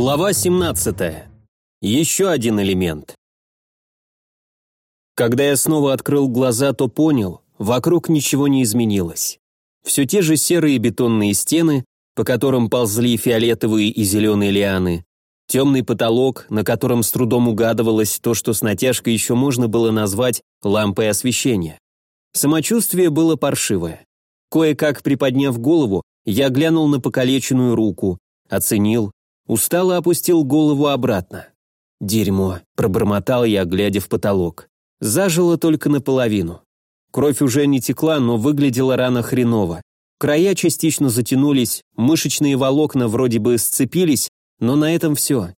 Глава 17. Еще один элемент. Когда я снова открыл глаза, то понял, вокруг ничего не изменилось. Все те же серые бетонные стены, по которым ползли фиолетовые и зеленые лианы, темный потолок, на котором с трудом угадывалось то, что с натяжкой еще можно было назвать лампой освещения. Самочувствие было паршивое. Кое-как приподняв голову, я глянул на покалеченную руку, оценил, Устало опустил голову обратно. «Дерьмо», – пробормотал я, глядя в потолок. Зажило только наполовину. Кровь уже не текла, но выглядела рана хреново. Края частично затянулись, мышечные волокна вроде бы сцепились, но на этом все.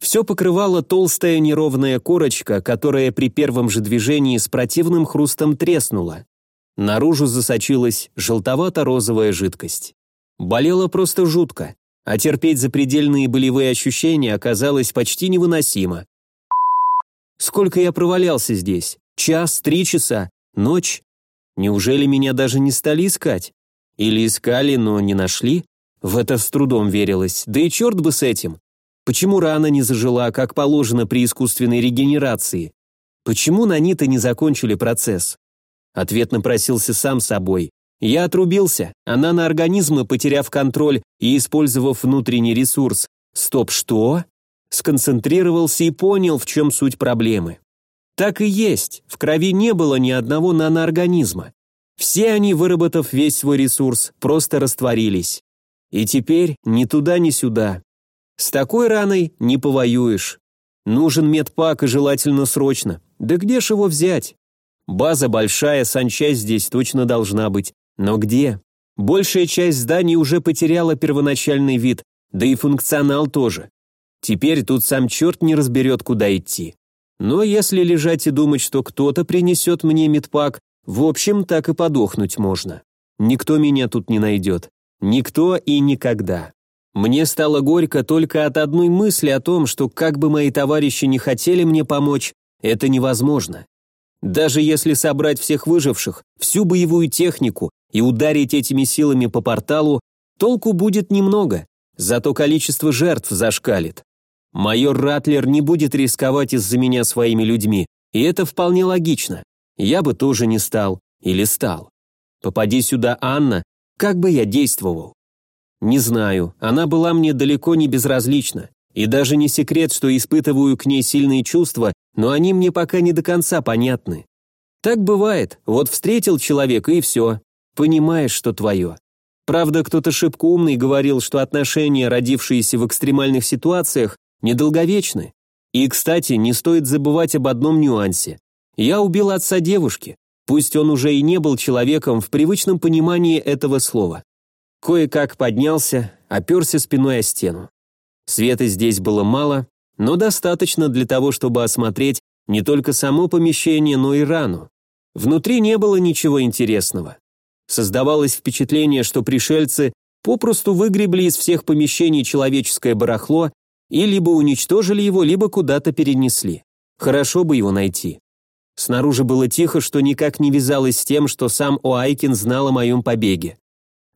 Все покрывала толстая неровная корочка, которая при первом же движении с противным хрустом треснула. Наружу засочилась желтовато-розовая жидкость. Болело просто жутко а терпеть запредельные болевые ощущения оказалось почти невыносимо. Сколько я провалялся здесь? Час, три часа, ночь? Неужели меня даже не стали искать? Или искали, но не нашли? В это с трудом верилось, да и черт бы с этим. Почему рана не зажила, как положено при искусственной регенерации? Почему на Нита не закончили процесс? Ответ напросился сам собой. Я отрубился, а наноорганизмы, потеряв контроль и использовав внутренний ресурс, стоп, что? Сконцентрировался и понял, в чем суть проблемы. Так и есть, в крови не было ни одного наноорганизма. Все они, выработав весь свой ресурс, просто растворились. И теперь ни туда, ни сюда. С такой раной не повоюешь. Нужен медпак и желательно срочно. Да где ж его взять? База большая, санчасть здесь точно должна быть. Но где? Большая часть зданий уже потеряла первоначальный вид, да и функционал тоже. Теперь тут сам черт не разберет, куда идти. Но если лежать и думать, что кто-то принесет мне медпак, в общем, так и подохнуть можно. Никто меня тут не найдет. Никто и никогда. Мне стало горько только от одной мысли о том, что как бы мои товарищи не хотели мне помочь, это невозможно. Даже если собрать всех выживших, всю боевую технику и ударить этими силами по порталу, толку будет немного, зато количество жертв зашкалит. Майор Ратлер не будет рисковать из-за меня своими людьми, и это вполне логично. Я бы тоже не стал, или стал. Попади сюда Анна, как бы я действовал? Не знаю, она была мне далеко не безразлична. И даже не секрет, что испытываю к ней сильные чувства, но они мне пока не до конца понятны. Так бывает, вот встретил человека и все, понимаешь, что твое. Правда, кто-то шибко умный говорил, что отношения, родившиеся в экстремальных ситуациях, недолговечны. И, кстати, не стоит забывать об одном нюансе. Я убил отца девушки, пусть он уже и не был человеком в привычном понимании этого слова. Кое-как поднялся, оперся спиной о стену. Света здесь было мало, но достаточно для того, чтобы осмотреть не только само помещение, но и рану. Внутри не было ничего интересного. Создавалось впечатление, что пришельцы попросту выгребли из всех помещений человеческое барахло и либо уничтожили его, либо куда-то перенесли. Хорошо бы его найти. Снаружи было тихо, что никак не вязалось с тем, что сам Оайкин знал о моем побеге.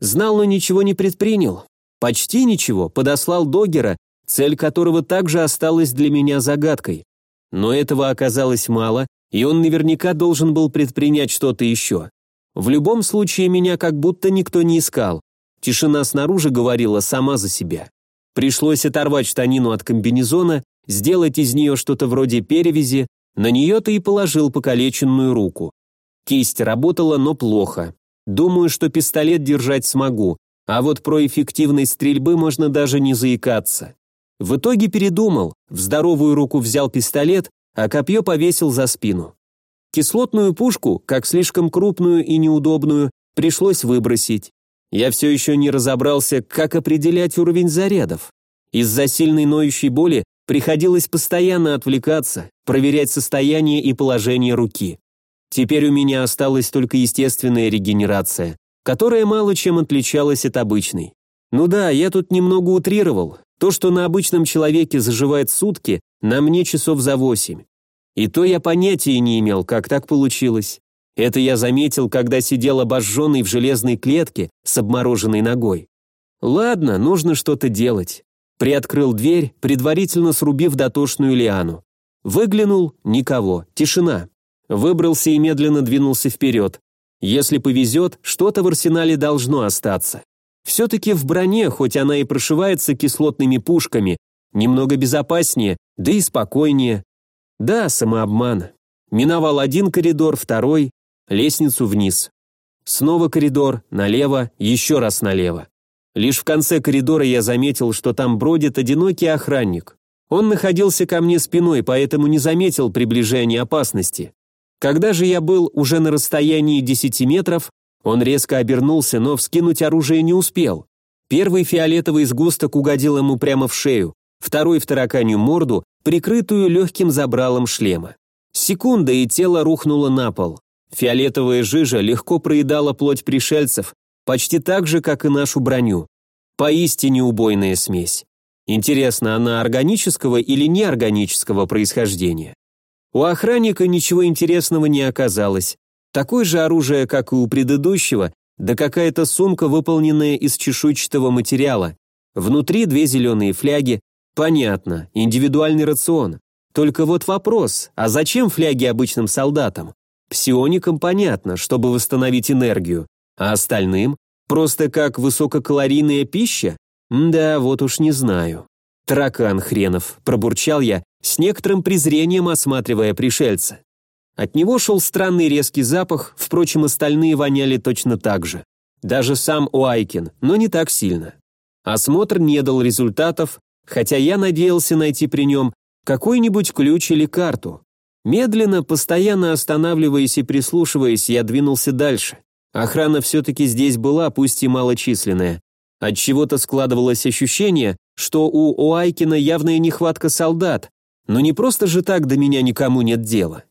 Знал, но ничего не предпринял. Почти ничего, подослал Догера, цель которого также осталась для меня загадкой. Но этого оказалось мало, и он наверняка должен был предпринять что-то еще. В любом случае меня как будто никто не искал. Тишина снаружи говорила сама за себя. Пришлось оторвать штанину от комбинезона, сделать из нее что-то вроде перевязи, на нее-то и положил покалеченную руку. Кисть работала, но плохо. Думаю, что пистолет держать смогу, а вот про эффективность стрельбы можно даже не заикаться. В итоге передумал, в здоровую руку взял пистолет, а копье повесил за спину. Кислотную пушку, как слишком крупную и неудобную, пришлось выбросить. Я все еще не разобрался, как определять уровень зарядов. Из-за сильной ноющей боли приходилось постоянно отвлекаться, проверять состояние и положение руки. Теперь у меня осталась только естественная регенерация которая мало чем отличалась от обычной. Ну да, я тут немного утрировал. То, что на обычном человеке заживает сутки, на мне часов за восемь. И то я понятия не имел, как так получилось. Это я заметил, когда сидел обожженный в железной клетке с обмороженной ногой. Ладно, нужно что-то делать. Приоткрыл дверь, предварительно срубив дотошную лиану. Выглянул – никого, тишина. Выбрался и медленно двинулся вперед. Если повезет, что-то в арсенале должно остаться. Все-таки в броне, хоть она и прошивается кислотными пушками, немного безопаснее, да и спокойнее. Да, самообман. Миновал один коридор, второй, лестницу вниз. Снова коридор, налево, еще раз налево. Лишь в конце коридора я заметил, что там бродит одинокий охранник. Он находился ко мне спиной, поэтому не заметил приближения опасности. Когда же я был уже на расстоянии 10 метров, он резко обернулся, но вскинуть оружие не успел. Первый фиолетовый сгусток угодил ему прямо в шею, второй в тараканью морду, прикрытую легким забралом шлема. Секунда, и тело рухнуло на пол. Фиолетовая жижа легко проедала плоть пришельцев, почти так же, как и нашу броню. Поистине убойная смесь. Интересно, она органического или неорганического происхождения? У охранника ничего интересного не оказалось. Такое же оружие, как и у предыдущего, да какая-то сумка, выполненная из чешуйчатого материала. Внутри две зеленые фляги. Понятно, индивидуальный рацион. Только вот вопрос, а зачем фляги обычным солдатам? Псионикам понятно, чтобы восстановить энергию, а остальным? Просто как высококалорийная пища? Да, вот уж не знаю. Таракан хренов, пробурчал я, с некоторым презрением осматривая пришельца. От него шел странный резкий запах, впрочем, остальные воняли точно так же. Даже сам Уайкин, но не так сильно. Осмотр не дал результатов, хотя я надеялся найти при нем какой-нибудь ключ или карту. Медленно, постоянно останавливаясь и прислушиваясь, я двинулся дальше. Охрана все-таки здесь была, пусть и малочисленная. От чего то складывалось ощущение, что у Уайкина явная нехватка солдат, но не просто же так до меня никому нет дела.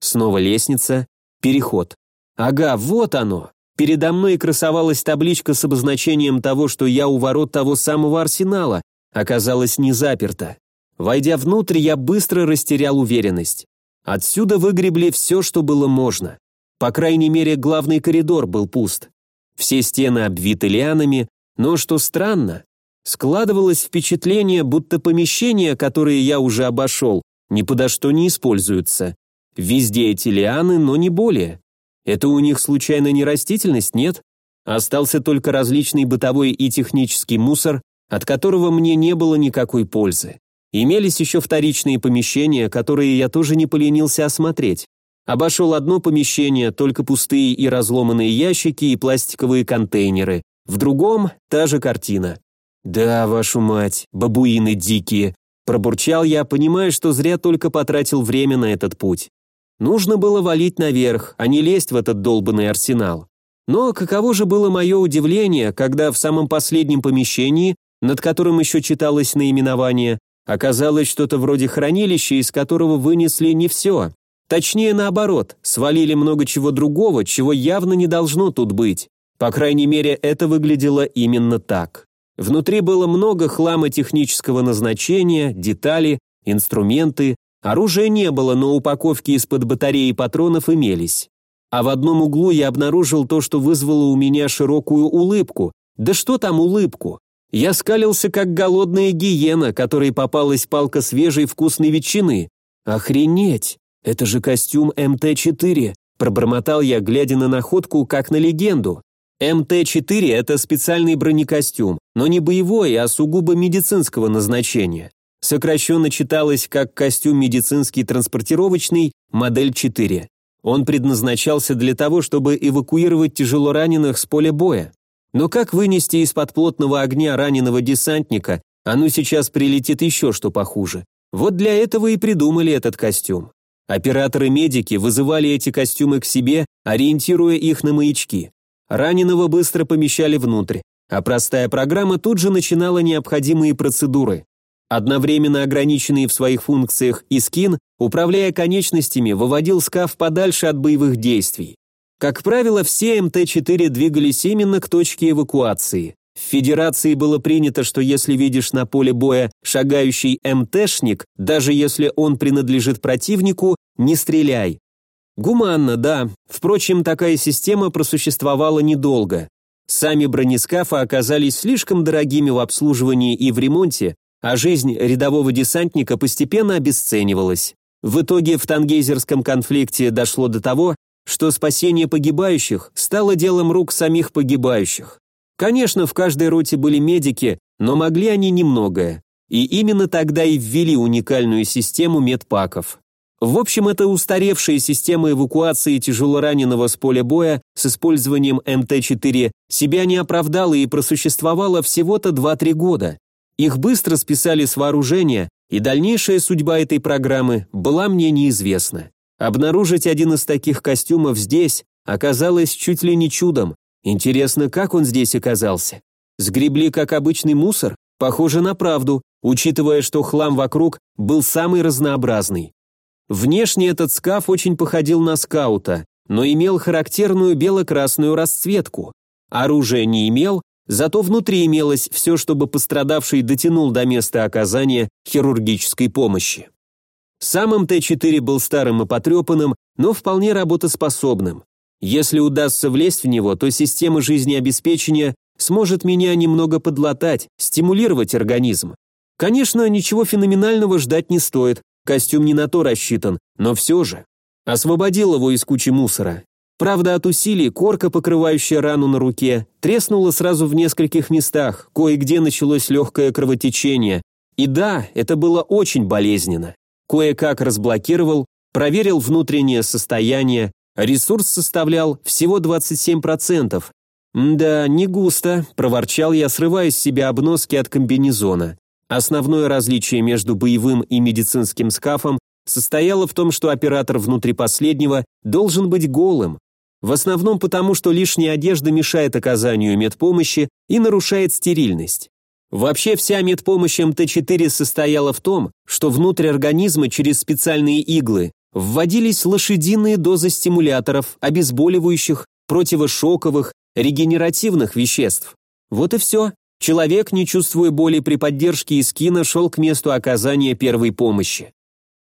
Снова лестница, переход. Ага, вот оно. Передо мной красовалась табличка с обозначением того, что я у ворот того самого арсенала, оказалось не заперто. Войдя внутрь, я быстро растерял уверенность. Отсюда выгребли все, что было можно. По крайней мере, главный коридор был пуст. Все стены обвиты лианами, но, что странно, складывалось впечатление, будто помещения, которые я уже обошел, ни подо что не используются. Везде эти лианы, но не более. Это у них случайно не растительность, нет? Остался только различный бытовой и технический мусор, от которого мне не было никакой пользы. Имелись еще вторичные помещения, которые я тоже не поленился осмотреть. Обошел одно помещение, только пустые и разломанные ящики и пластиковые контейнеры. В другом – та же картина. «Да, вашу мать, бабуины дикие!» Пробурчал я, понимая, что зря только потратил время на этот путь. Нужно было валить наверх, а не лезть в этот долбанный арсенал. Но каково же было мое удивление, когда в самом последнем помещении, над которым еще читалось наименование, Оказалось что-то вроде хранилища, из которого вынесли не все. Точнее, наоборот, свалили много чего другого, чего явно не должно тут быть. По крайней мере, это выглядело именно так. Внутри было много хлама технического назначения, детали, инструменты. Оружия не было, но упаковки из-под батареи патронов имелись. А в одном углу я обнаружил то, что вызвало у меня широкую улыбку. Да что там улыбку? Я скалился, как голодная гиена, которой попалась палка свежей вкусной ветчины. «Охренеть! Это же костюм МТ-4!» Пробормотал я, глядя на находку, как на легенду. МТ-4 – это специальный бронекостюм, но не боевой, а сугубо медицинского назначения. Сокращенно читалось как костюм медицинский транспортировочный, модель 4. Он предназначался для того, чтобы эвакуировать тяжелораненых с поля боя. Но как вынести из-под плотного огня раненого десантника, а ну сейчас прилетит еще что похуже. Вот для этого и придумали этот костюм. Операторы-медики вызывали эти костюмы к себе, ориентируя их на маячки. Раненого быстро помещали внутрь, а простая программа тут же начинала необходимые процедуры. Одновременно ограниченный в своих функциях Искин, управляя конечностями, выводил скаф подальше от боевых действий. Как правило, все МТ-4 двигались именно к точке эвакуации. В Федерации было принято, что если видишь на поле боя шагающий МТшник, даже если он принадлежит противнику, не стреляй. Гуманно, да. Впрочем, такая система просуществовала недолго. Сами бронескафы оказались слишком дорогими в обслуживании и в ремонте, а жизнь рядового десантника постепенно обесценивалась. В итоге в Тангейзерском конфликте дошло до того, что спасение погибающих стало делом рук самих погибающих. Конечно, в каждой роте были медики, но могли они немногое. И именно тогда и ввели уникальную систему медпаков. В общем, это устаревшая система эвакуации тяжелораненого с поля боя с использованием МТ-4 себя не оправдала и просуществовала всего-то 2-3 года. Их быстро списали с вооружения, и дальнейшая судьба этой программы была мне неизвестна. Обнаружить один из таких костюмов здесь оказалось чуть ли не чудом. Интересно, как он здесь оказался? Сгребли как обычный мусор? Похоже на правду, учитывая, что хлам вокруг был самый разнообразный. Внешне этот скаф очень походил на скаута, но имел характерную бело-красную расцветку. Оружия не имел, зато внутри имелось все, чтобы пострадавший дотянул до места оказания хирургической помощи. Сам МТ-4 был старым и потрепанным, но вполне работоспособным. Если удастся влезть в него, то система жизнеобеспечения сможет меня немного подлатать, стимулировать организм. Конечно, ничего феноменального ждать не стоит, Костюм не на то рассчитан, но все же. Освободил его из кучи мусора. Правда, от усилий корка, покрывающая рану на руке, треснула сразу в нескольких местах, кое-где началось легкое кровотечение. И да, это было очень болезненно. Кое-как разблокировал, проверил внутреннее состояние, ресурс составлял всего 27%. «Да, не густо», – проворчал я, срывая с себя обноски от комбинезона. Основное различие между боевым и медицинским скафом состояло в том, что оператор внутри последнего должен быть голым. В основном потому, что лишняя одежда мешает оказанию медпомощи и нарушает стерильность. Вообще вся медпомощь МТ-4 состояла в том, что внутрь организма через специальные иглы вводились лошадиные дозы стимуляторов, обезболивающих, противошоковых, регенеративных веществ. Вот и все. Человек, не чувствуя боли при поддержке Искина, шел к месту оказания первой помощи.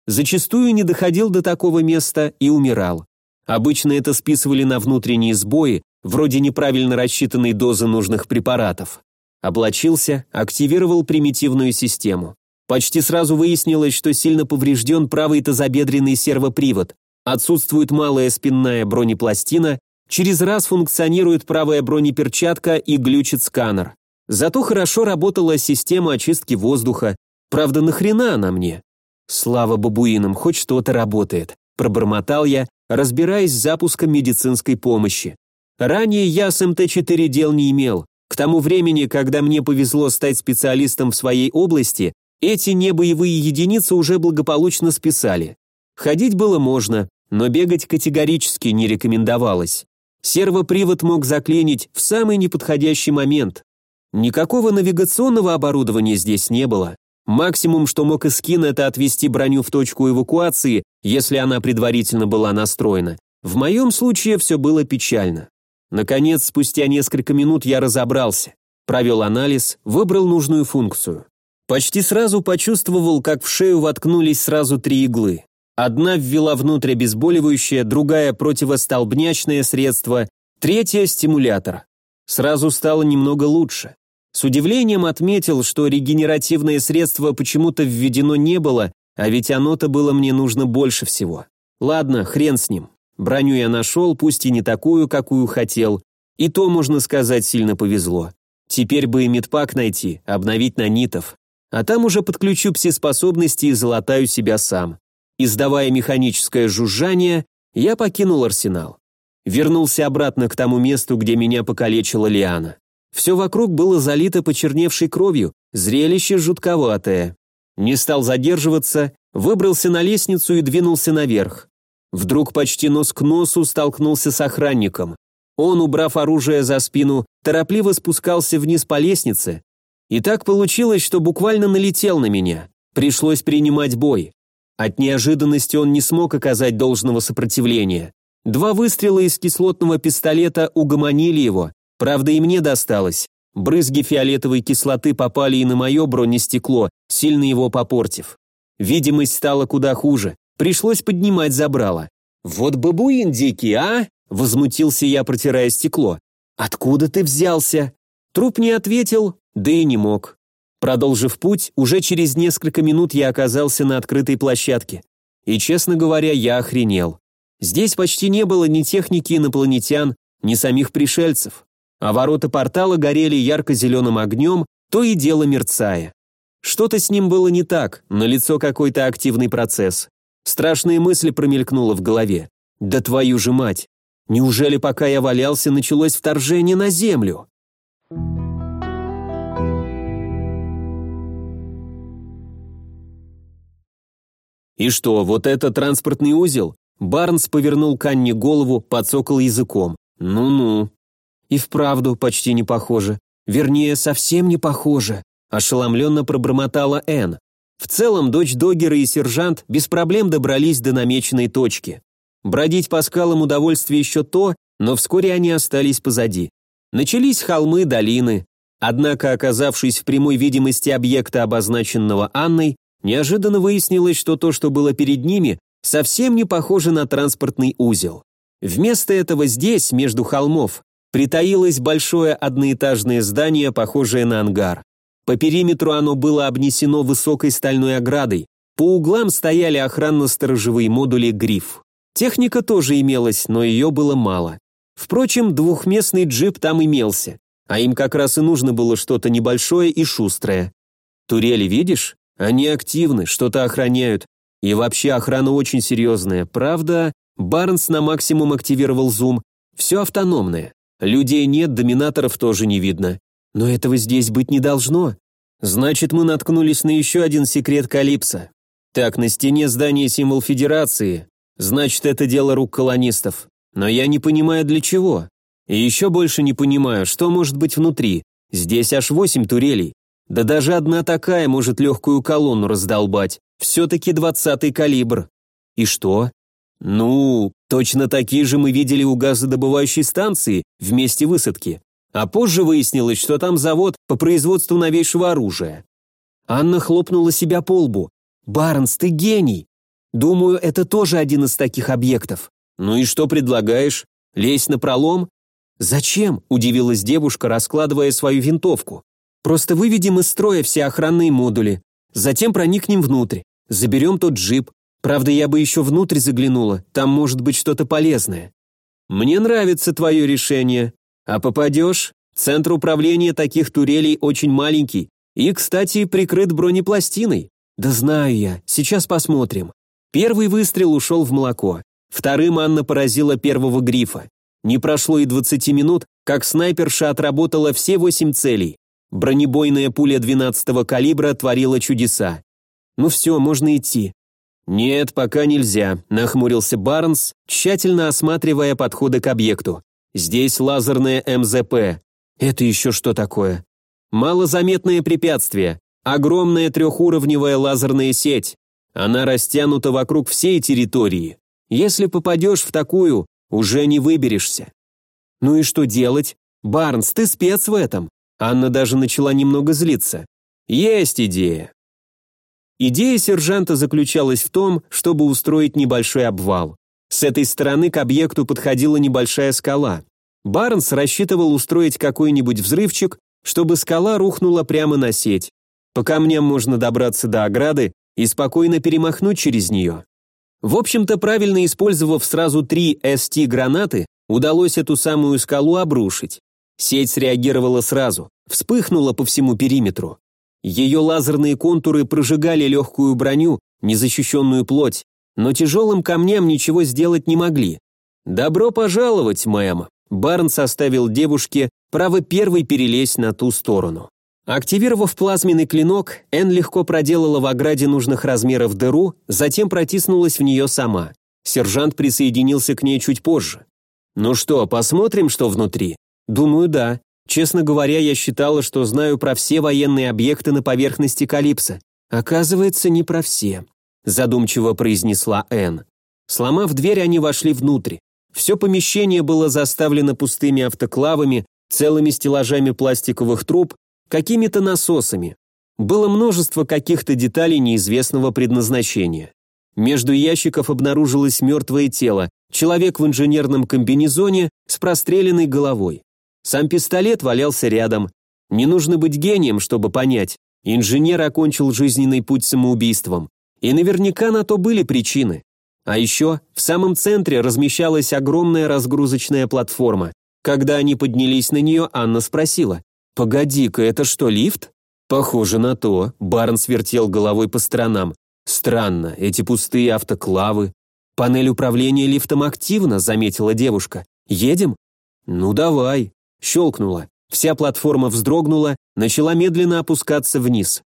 Зачастую не доходил до такого места и умирал. Обычно это списывали на внутренние сбои, вроде неправильно рассчитанной дозы нужных препаратов. Облачился, активировал примитивную систему. Почти сразу выяснилось, что сильно поврежден правый тазобедренный сервопривод, отсутствует малая спинная бронепластина, через раз функционирует правая бронеперчатка и глючит сканер. Зато хорошо работала система очистки воздуха. Правда, нахрена она мне? Слава бабуинам, хоть что-то работает. Пробормотал я, разбираясь с запуском медицинской помощи. Ранее я с МТ-4 дел не имел. К тому времени, когда мне повезло стать специалистом в своей области, эти небоевые единицы уже благополучно списали. Ходить было можно, но бегать категорически не рекомендовалось. Сервопривод мог заклинить в самый неподходящий момент, Никакого навигационного оборудования здесь не было. Максимум, что мог Искин, это отвести броню в точку эвакуации, если она предварительно была настроена. В моем случае все было печально. Наконец, спустя несколько минут я разобрался. Провел анализ, выбрал нужную функцию. Почти сразу почувствовал, как в шею воткнулись сразу три иглы. Одна ввела внутрь обезболивающее, другая – противостолбнячное средство, третья – стимулятор. Сразу стало немного лучше. С удивлением отметил, что регенеративное средство почему-то введено не было, а ведь оно-то было мне нужно больше всего. Ладно, хрен с ним. Броню я нашел, пусть и не такую, какую хотел. И то, можно сказать, сильно повезло. Теперь бы и медпак найти, обновить нанитов. А там уже подключу пси-способности и золотаю себя сам. Издавая механическое жужжание, я покинул арсенал. Вернулся обратно к тому месту, где меня покалечила Лиана. Все вокруг было залито почерневшей кровью, зрелище жутковатое. Не стал задерживаться, выбрался на лестницу и двинулся наверх. Вдруг почти нос к носу столкнулся с охранником. Он, убрав оружие за спину, торопливо спускался вниз по лестнице. И так получилось, что буквально налетел на меня. Пришлось принимать бой. От неожиданности он не смог оказать должного сопротивления. Два выстрела из кислотного пистолета угомонили его, Правда, и мне досталось. Брызги фиолетовой кислоты попали и на мое бронестекло, сильно его попортив. Видимость стала куда хуже. Пришлось поднимать забрало. «Вот бабуин дикий, а?» – возмутился я, протирая стекло. «Откуда ты взялся?» Труп не ответил, да и не мог. Продолжив путь, уже через несколько минут я оказался на открытой площадке. И, честно говоря, я охренел. Здесь почти не было ни техники инопланетян, ни самих пришельцев. А ворота портала горели ярко-зеленым огнем, то и дело мерцая. Что-то с ним было не так, на лицо какой-то активный процесс. Страшные мысли промелькнуло в голове. Да твою же мать! Неужели пока я валялся, началось вторжение на Землю? И что, вот это транспортный узел? Барнс повернул к Анне голову, подсокал языком. Ну-ну. И вправду почти не похоже. Вернее, совсем не похоже. Ошеломленно пробормотала Энн. В целом, дочь Догера и сержант без проблем добрались до намеченной точки. Бродить по скалам удовольствие еще то, но вскоре они остались позади. Начались холмы, долины. Однако, оказавшись в прямой видимости объекта, обозначенного Анной, неожиданно выяснилось, что то, что было перед ними, совсем не похоже на транспортный узел. Вместо этого здесь, между холмов, притаилось большое одноэтажное здание, похожее на ангар. По периметру оно было обнесено высокой стальной оградой, по углам стояли охранно-сторожевые модули «Гриф». Техника тоже имелась, но ее было мало. Впрочем, двухместный джип там имелся, а им как раз и нужно было что-то небольшое и шустрое. Турели, видишь? Они активны, что-то охраняют. И вообще охрана очень серьезная. Правда, Барнс на максимум активировал зум. Все автономное. Людей нет, доминаторов тоже не видно. Но этого здесь быть не должно. Значит, мы наткнулись на еще один секрет Калипса. Так, на стене здания символ Федерации, Значит, это дело рук колонистов. Но я не понимаю, для чего. И еще больше не понимаю, что может быть внутри. Здесь аж восемь турелей. Да даже одна такая может легкую колонну раздолбать. Все-таки двадцатый калибр. И что? Ну, точно такие же мы видели у газодобывающей станции в месте высадки. А позже выяснилось, что там завод по производству новейшего оружия. Анна хлопнула себя по лбу. «Барнс, ты гений! Думаю, это тоже один из таких объектов. Ну и что предлагаешь? Лезть на пролом? Зачем? Удивилась девушка, раскладывая свою винтовку. Просто выведем из строя все охранные модули. Затем проникнем внутрь. Заберем тот джип. Правда, я бы еще внутрь заглянула. Там может быть что-то полезное. Мне нравится твое решение. А попадешь? Центр управления таких турелей очень маленький. И, кстати, прикрыт бронепластиной. Да знаю я. Сейчас посмотрим. Первый выстрел ушел в молоко. Вторым Анна поразила первого грифа. Не прошло и 20 минут, как снайперша отработала все восемь целей. Бронебойная пуля 12-го калибра творила чудеса. «Ну все, можно идти». «Нет, пока нельзя», – нахмурился Барнс, тщательно осматривая подходы к объекту. «Здесь лазерное МЗП». «Это еще что такое?» «Малозаметное препятствие. Огромная трехуровневая лазерная сеть. Она растянута вокруг всей территории. Если попадешь в такую, уже не выберешься. Ну и что делать? Барнс, ты спец в этом. Анна даже начала немного злиться. Есть идея. Идея сержанта заключалась в том, чтобы устроить небольшой обвал. С этой стороны к объекту подходила небольшая скала. Барнс рассчитывал устроить какой-нибудь взрывчик, чтобы скала рухнула прямо на сеть. По камням можно добраться до ограды, и спокойно перемахнуть через нее. В общем-то, правильно использовав сразу три СТ-гранаты, удалось эту самую скалу обрушить. Сеть среагировала сразу, вспыхнула по всему периметру. Ее лазерные контуры прожигали легкую броню, незащищенную плоть, но тяжелым камням ничего сделать не могли. «Добро пожаловать, мэм!» Барнс оставил девушке право первой перелезть на ту сторону. Активировав плазменный клинок, Энн легко проделала в ограде нужных размеров дыру, затем протиснулась в нее сама. Сержант присоединился к ней чуть позже. «Ну что, посмотрим, что внутри?» «Думаю, да. Честно говоря, я считала, что знаю про все военные объекты на поверхности Калипса. Оказывается, не про все», – задумчиво произнесла Энн. Сломав дверь, они вошли внутрь. Все помещение было заставлено пустыми автоклавами, целыми стеллажами пластиковых труб какими-то насосами. Было множество каких-то деталей неизвестного предназначения. Между ящиков обнаружилось мертвое тело, человек в инженерном комбинезоне с простреленной головой. Сам пистолет валялся рядом. Не нужно быть гением, чтобы понять. Инженер окончил жизненный путь самоубийством. И наверняка на то были причины. А еще в самом центре размещалась огромная разгрузочная платформа. Когда они поднялись на нее, Анна спросила, «Погоди-ка, это что, лифт?» «Похоже на то», — Барнс вертел головой по сторонам. «Странно, эти пустые автоклавы». «Панель управления лифтом активна», — заметила девушка. «Едем?» «Ну давай», — щелкнула. Вся платформа вздрогнула, начала медленно опускаться вниз.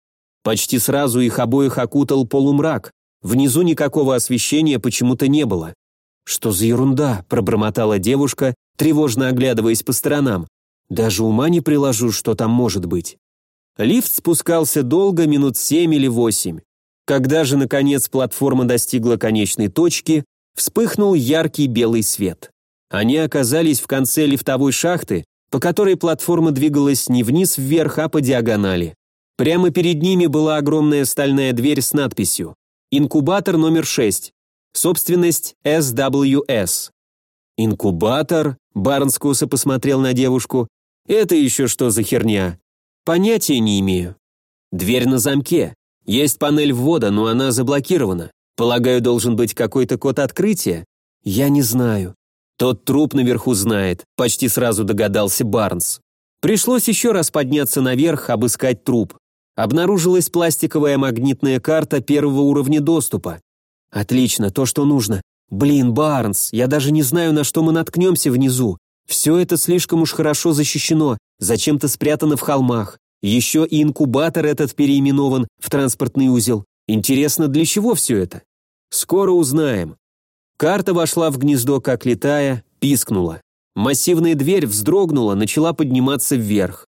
Почти сразу их обоих окутал полумрак. Внизу никакого освещения почему-то не было. «Что за ерунда?» – пробормотала девушка, тревожно оглядываясь по сторонам. «Даже ума не приложу, что там может быть». Лифт спускался долго, минут семь или восемь. Когда же, наконец, платформа достигла конечной точки, вспыхнул яркий белый свет. Они оказались в конце лифтовой шахты, по которой платформа двигалась не вниз-вверх, а по диагонали. Прямо перед ними была огромная стальная дверь с надписью «Инкубатор номер 6. Собственность SWS». «Инкубатор?» – Барнс косо посмотрел на девушку. «Это еще что за херня?» Понятия не имею. Дверь на замке. Есть панель ввода, но она заблокирована. Полагаю, должен быть какой-то код открытия? Я не знаю. Тот труп наверху знает, почти сразу догадался Барнс. Пришлось еще раз подняться наверх, обыскать труп. Обнаружилась пластиковая магнитная карта первого уровня доступа. Отлично, то, что нужно. Блин, Барнс, я даже не знаю, на что мы наткнемся внизу. Все это слишком уж хорошо защищено, зачем-то спрятано в холмах. Еще и инкубатор этот переименован в транспортный узел. Интересно, для чего все это? Скоро узнаем. Карта вошла в гнездо, как летая, пискнула. Массивная дверь вздрогнула, начала подниматься вверх.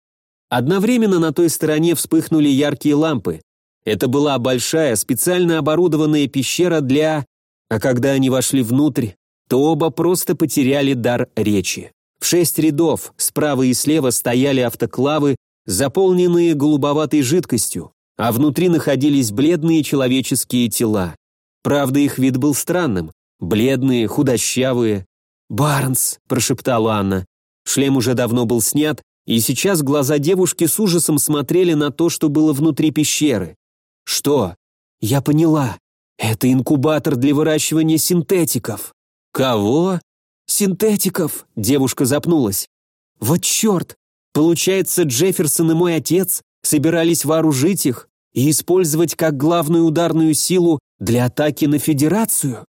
Одновременно на той стороне вспыхнули яркие лампы. Это была большая, специально оборудованная пещера для... А когда они вошли внутрь, то оба просто потеряли дар речи. В шесть рядов справа и слева стояли автоклавы, заполненные голубоватой жидкостью, а внутри находились бледные человеческие тела. Правда, их вид был странным. Бледные, худощавые. «Барнс», – прошептала Анна. Шлем уже давно был снят, и сейчас глаза девушки с ужасом смотрели на то, что было внутри пещеры. «Что?» «Я поняла. Это инкубатор для выращивания синтетиков». «Кого?» «Синтетиков!» – девушка запнулась. «Вот черт! Получается, Джефферсон и мой отец собирались вооружить их и использовать как главную ударную силу для атаки на Федерацию?»